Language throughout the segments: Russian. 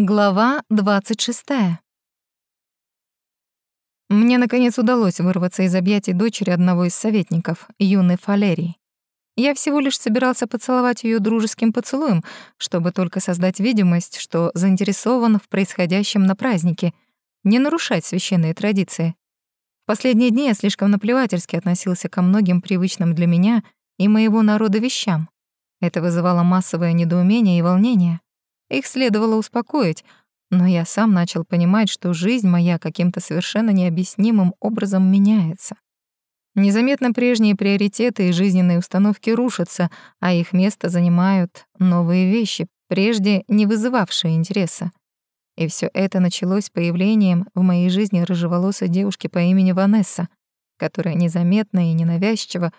Глава 26. Мне, наконец, удалось вырваться из объятий дочери одного из советников, юной Фалерии. Я всего лишь собирался поцеловать ее дружеским поцелуем, чтобы только создать видимость, что заинтересован в происходящем на празднике, не нарушать священные традиции. В последние дни я слишком наплевательски относился ко многим привычным для меня и моего народа вещам. Это вызывало массовое недоумение и волнение. Их следовало успокоить, но я сам начал понимать, что жизнь моя каким-то совершенно необъяснимым образом меняется. Незаметно прежние приоритеты и жизненные установки рушатся, а их место занимают новые вещи, прежде не вызывавшие интереса. И все это началось появлением в моей жизни рыжеволосой девушки по имени Ванесса, которая незаметно и ненавязчиво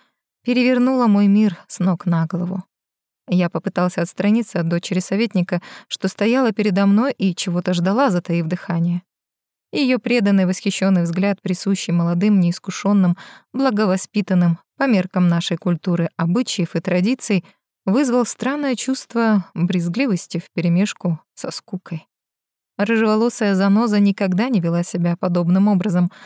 перевернула мой мир с ног на голову. Я попытался отстраниться от дочери советника, что стояла передо мной и чего-то ждала, затаив дыхание. Ее преданный восхищенный взгляд, присущий молодым, неискушенным, благовоспитанным, по меркам нашей культуры, обычаев и традиций, вызвал странное чувство брезгливости вперемешку со скукой. Рыжеволосая заноза никогда не вела себя подобным образом —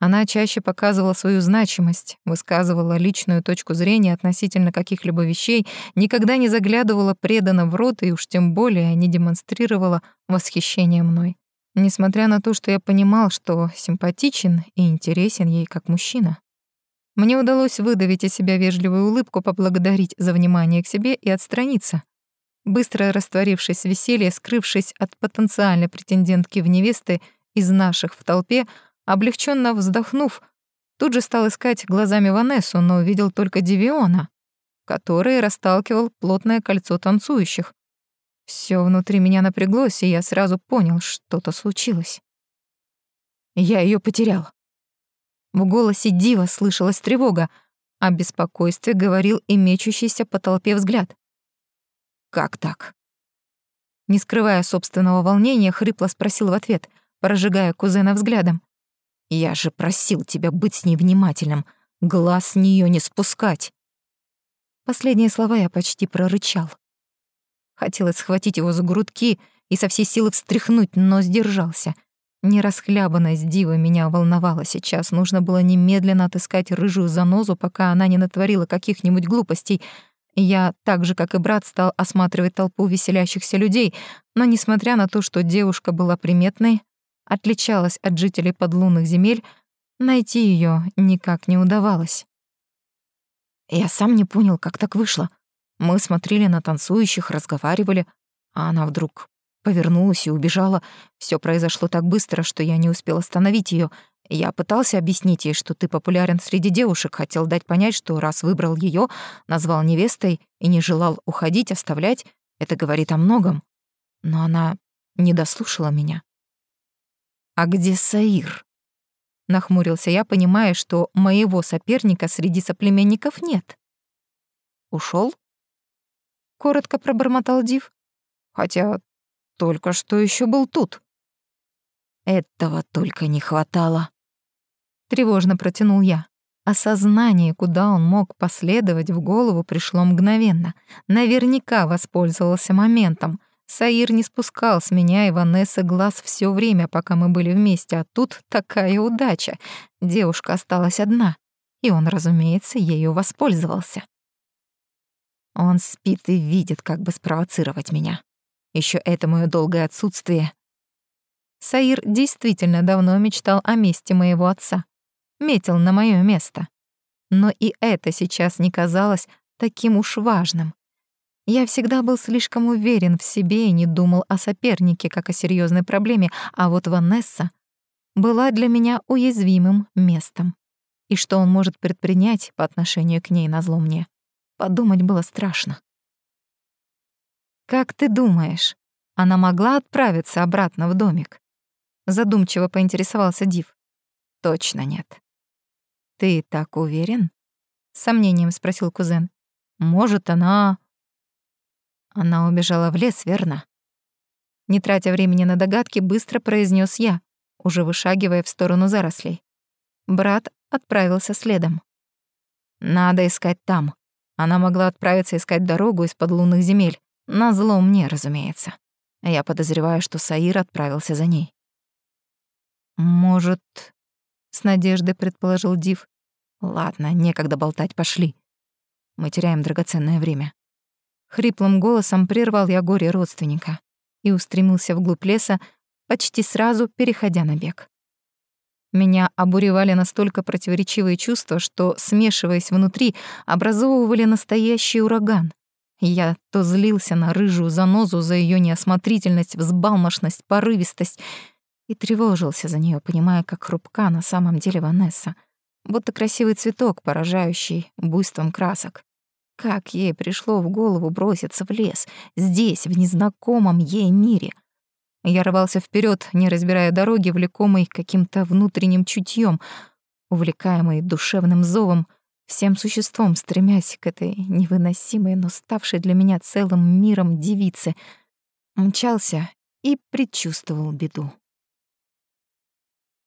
она чаще показывала свою значимость, высказывала личную точку зрения относительно каких-либо вещей, никогда не заглядывала преданно в рот и уж тем более не демонстрировала восхищение мной. Несмотря на то, что я понимал, что симпатичен и интересен ей как мужчина. Мне удалось выдавить из себя вежливую улыбку, поблагодарить за внимание к себе и отстраниться. Быстро растворившись в веселье, скрывшись от потенциальной претендентки в невесты из наших в толпе, Облегченно вздохнув, тут же стал искать глазами Ванессу, но увидел только Девиона, который расталкивал плотное кольцо танцующих. Все внутри меня напряглось, и я сразу понял, что-то случилось. Я ее потерял. В голосе Дива слышалась тревога, а беспокойстве говорил и мечущийся по толпе взгляд. «Как так?» Не скрывая собственного волнения, хрипло спросил в ответ, прожигая кузена взглядом. Я же просил тебя быть с ней внимательным, глаз с нее не спускать. Последние слова я почти прорычал. Хотелось схватить его за грудки и со всей силы встряхнуть, но сдержался. Нерасхлябанность дива меня волновала сейчас. Нужно было немедленно отыскать рыжую занозу, пока она не натворила каких-нибудь глупостей. Я, так же, как и брат, стал осматривать толпу веселящихся людей, но, несмотря на то, что девушка была приметной, отличалась от жителей подлунных земель, найти ее никак не удавалось. Я сам не понял, как так вышло. Мы смотрели на танцующих, разговаривали, а она вдруг повернулась и убежала. Все произошло так быстро, что я не успел остановить ее. Я пытался объяснить ей, что ты популярен среди девушек, хотел дать понять, что раз выбрал ее, назвал невестой и не желал уходить, оставлять, это говорит о многом. Но она не дослушала меня. «А где Саир?» Нахмурился я, понимая, что моего соперника среди соплеменников нет. Ушел? Коротко пробормотал Див. Хотя только что еще был тут. Этого только не хватало. Тревожно протянул я. Осознание, куда он мог последовать, в голову пришло мгновенно. Наверняка воспользовался моментом. Саир не спускал с меня и Ванессы глаз все время, пока мы были вместе, а тут такая удача. Девушка осталась одна, и он, разумеется, ею воспользовался. Он спит и видит, как бы спровоцировать меня. Еще это мое долгое отсутствие. Саир действительно давно мечтал о месте моего отца. Метил на мое место. Но и это сейчас не казалось таким уж важным. Я всегда был слишком уверен в себе и не думал о сопернике как о серьезной проблеме, а вот Ванесса была для меня уязвимым местом. И что он может предпринять по отношению к ней назло мне, подумать было страшно. «Как ты думаешь, она могла отправиться обратно в домик?» Задумчиво поинтересовался Див. «Точно нет». «Ты так уверен?» — сомнением спросил кузен. «Может, она она убежала в лес, верно? Не тратя времени на догадки, быстро произнес я, уже вышагивая в сторону зарослей. Брат отправился следом. Надо искать там. Она могла отправиться искать дорогу из-под лунных земель. На зло мне, разумеется. Я подозреваю, что Саир отправился за ней. «Может...» — с надеждой предположил Див. «Ладно, некогда болтать, пошли. Мы теряем драгоценное время». Хриплым голосом прервал я горе родственника и устремился вглубь леса, почти сразу переходя на бег. Меня обуревали настолько противоречивые чувства, что, смешиваясь внутри, образовывали настоящий ураган. Я то злился на рыжую занозу за ее неосмотрительность, взбалмошность, порывистость и тревожился за нее, понимая, как хрупка на самом деле Ванесса, будто красивый цветок, поражающий буйством красок. Как ей пришло в голову броситься в лес, здесь, в незнакомом ей мире — я рвался вперед, не разбирая дороги, влекомый каким-то внутренним чутьем, увлекаемый душевным зовом, всем существом стремясь к этой невыносимой, но ставшей для меня целым миром девице, мчался и предчувствовал беду.